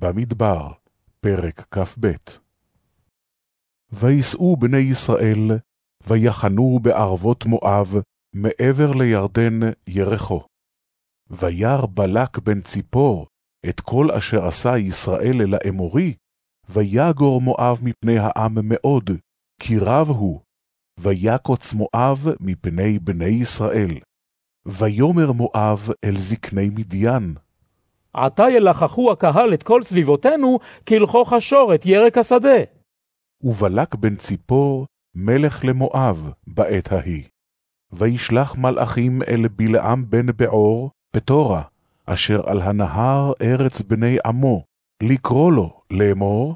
במדבר, פרק כ"ב. ויסעו בני ישראל, ויחנו בערבות מואב, מעבר לירדן ירחו. וירא בלק בן ציפור את כל אשר עשה ישראל אל האמורי, ויגור מואב מפני העם מאוד, כי רב הוא, ויקוץ מואב מפני בני ישראל. ויאמר מואב אל זקני מדיין, עתה ילחכו הקהל את כל סביבותינו, כלכוך השורת ירק השדה. ובלק בן ציפור מלך למואב בעת ההיא. וישלח מלאכים אל בלעם בן בעור, פטורה, אשר על הנהר ארץ בני עמו, לקרוא לו לאמור,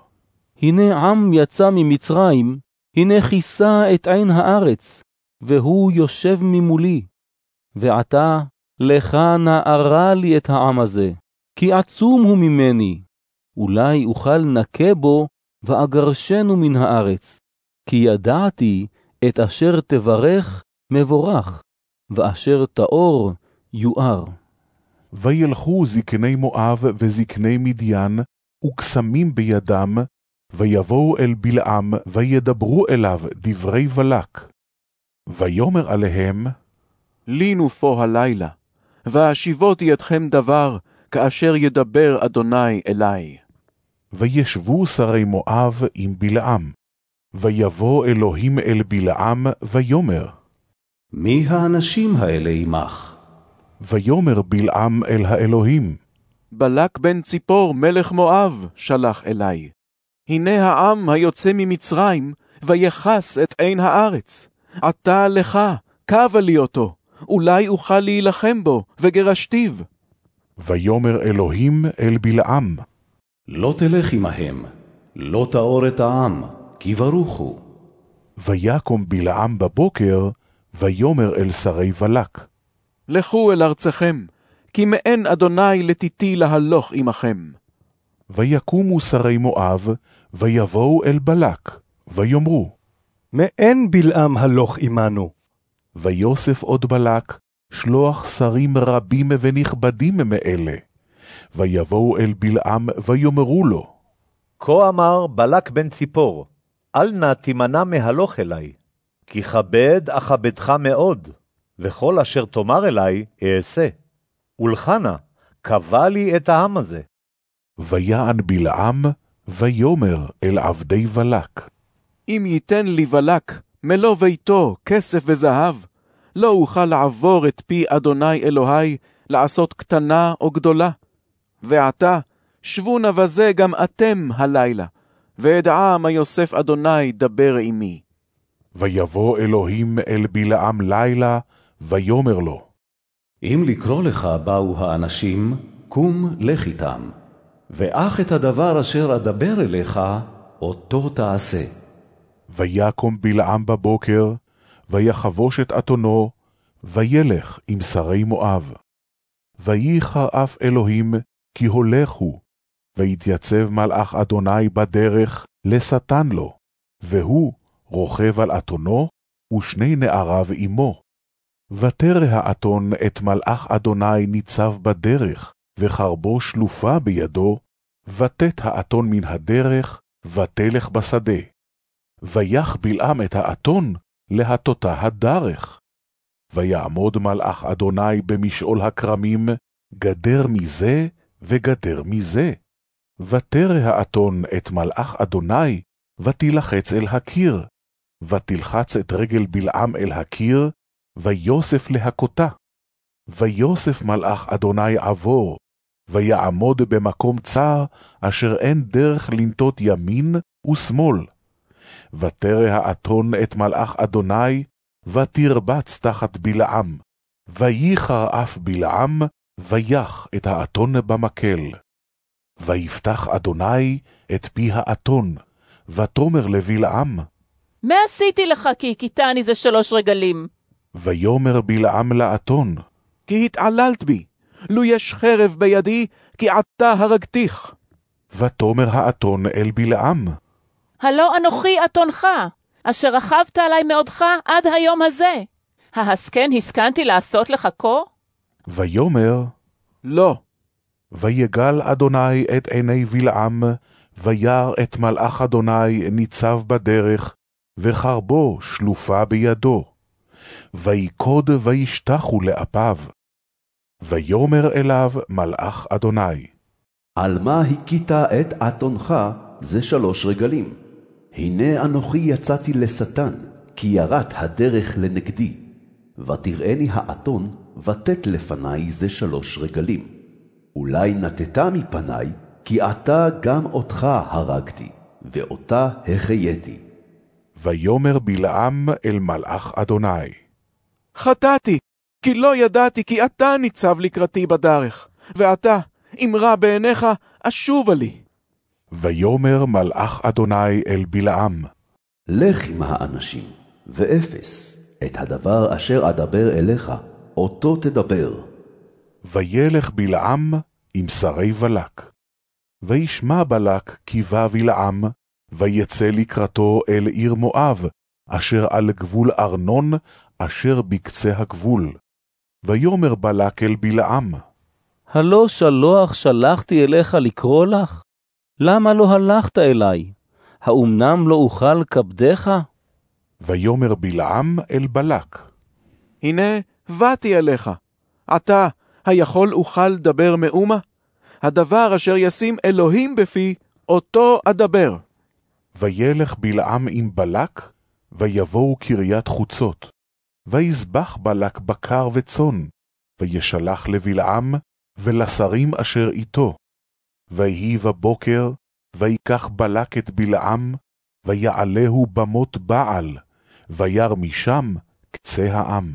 הנה עם יצא ממצרים, הנה כיסה את עין הארץ, והוא יושב ממולי. ועתה, לך נערה לי את העם הזה, כי עצום הוא ממני. אולי אוכל נקה בו, ואגרשנו מן הארץ. כי ידעתי את אשר תברך מבורך, ואשר טהור יואר. וילכו זקני מואב וזקני מדיין, וקסמים בידם, ויבואו אל בלעם, וידברו אליו דברי בלק. ויאמר עליהם, לינו פה הלילה, והשיבותי אתכם דבר, כאשר ידבר אדוני אלי. וישבו שרי מואב עם בלעם. ויבוא אלוהים אל בלעם, ויאמר, מי האנשים האלה עמך? ויאמר בלעם אל האלוהים, בלק בן ציפור מלך מואב שלח אלי. הנה העם היוצא ממצרים, ויחס את עין הארץ. עתה לך, קבה לי אותו, אולי אוכל להילחם בו, וגרשתיו. ויאמר אלוהים אל בלעם, לא תלך עמהם, לא תאור את העם, כי ברוכו. ויקום בלעם בבוקר, ויאמר אל שרי בלק, לכו אל ארצכם, כי מאין אדוני לתיתי להלוך עמכם. ויקומו שרי מואב, ויבואו אל בלק, ויאמרו, מאין בלעם הלוך עמנו. ויוסף עוד בלק, שלוח שרים רבים ונכבדים מאלה. ויבואו אל בלעם, ויאמרו לו, כה אמר בלק בן ציפור, אל נא תימנע מהלוך אלי, כי כבד אכבדך מאוד, וכל אשר תאמר אלי אעשה. ולך נא, קבע לי את העם הזה. ויען בלעם, ויאמר אל עבדי בלק, אם ייתן לי בלק מלוא ביתו כסף וזהב, לא אוכל לעבור את פי אדוני אלוהי לעשות קטנה או גדולה. ועתה, שבו נא בזה גם אתם הלילה, ואדעה מה יוסף אדוני דבר עמי. ויבוא אלוהים אל בלעם לילה, ויאמר לו, אם לקרוא לך באו האנשים, קום לך איתם. ואך את הדבר אשר אדבר אליך, אותו תעשה. ויקום בלעם בבוקר, ויחבוש את אתונו, וילך עם שרי מואב. וייחר אף אלוהים, כי הולך הוא, ויתייצב מלאך אדוני בדרך לשטן לו, והוא רוכב על אתונו, ושני נעריו עמו. ותרא האתון את מלאך אדוני ניצב בדרך, וחרבו שלופה בידו, ותת האתון מן הדרך, ותלך בשדה. ויח בלעם את האתון להטותה הדרך. ויעמוד מלאך אדוני במשעול הכרמים, גדר מזה וגדר מזה. ותרא האתון את מלאך אדוני, ותילחץ אל הקיר. ותלחץ את רגל בלעם אל הקיר, ויוסף להכותה. ויוסף מלאך אדוני עבור, ויעמוד במקום צר, אשר אין דרך לנטות ימין ושמאל. ותרא האתון את מלאך אדוני, ותרבץ תחת בלעם. וייחר אף בלעם, ויח את האתון במקל. ויפתח אדוני את פי האתון, ותאמר לבלעם, מה עשיתי לך כי הכיתני זה שלוש רגלים? ויאמר בלעם לאתון, כי התעללת בי, לו יש חרב בידי, כי עתה הרגתיך. ותאמר האתון אל בלעם, הלא אנוכי אתונך, אשר רכבת עלי מאודך עד היום הזה. ההסכן הסכנתי לעשות לך כה? ויאמר, לא. ויגל אדוני את עיני בלעם, וירא את מלאך אדוני ניצב בדרך, וחרבו שלופה בידו. ויקוד וישתחו לאפיו. ויאמר אליו מלאך אדוני, על מה הכית את אתונך זה שלוש רגלים. הנה אנוכי יצאתי לשטן, כי ירת הדרך לנגדי. ותראני האתון, ותת לפני זה שלוש רגלים. אולי נטטה מפני, כי עתה גם אותך הרגתי, ואותה החייתי. ויאמר בלעם אל מלאך אדוני, חטאתי, כי לא ידעתי כי אתה ניצב לקראתי בדרך, ועתה, אם רע בעיניך, אשובה לי. ויאמר מלאך אדוני אל בלעם, לך עם האנשים, ואפס, את הדבר אשר אדבר אליך, אותו תדבר. וילך בלעם עם שרי בלק. וישמע בלק כי בא בלעם, ויצא לקראתו אל עיר מואב, אשר על גבול ארנון, אשר בקצה הגבול. ויאמר בלק אל בלעם, הלא שלוח שלחתי אליך לקרוא לך? למה לא הלכת אלי? האומנם לא אוכל כבדך? ויאמר בלעם אל בלק, הנה, באתי אליך. עתה, היכול אוכל לדבר מאומה? הדבר אשר ישים אלוהים בפי, אותו אדבר. וילך בלעם עם בלק, ויבואו קריית חוצות. ויזבח בלק בקר וצאן, וישלח לבלעם, ולשרים אשר איתו. ויהי בבוקר, ויקח בלק את בלעם, ויעלהו במות בעל, וירא משם קצה העם.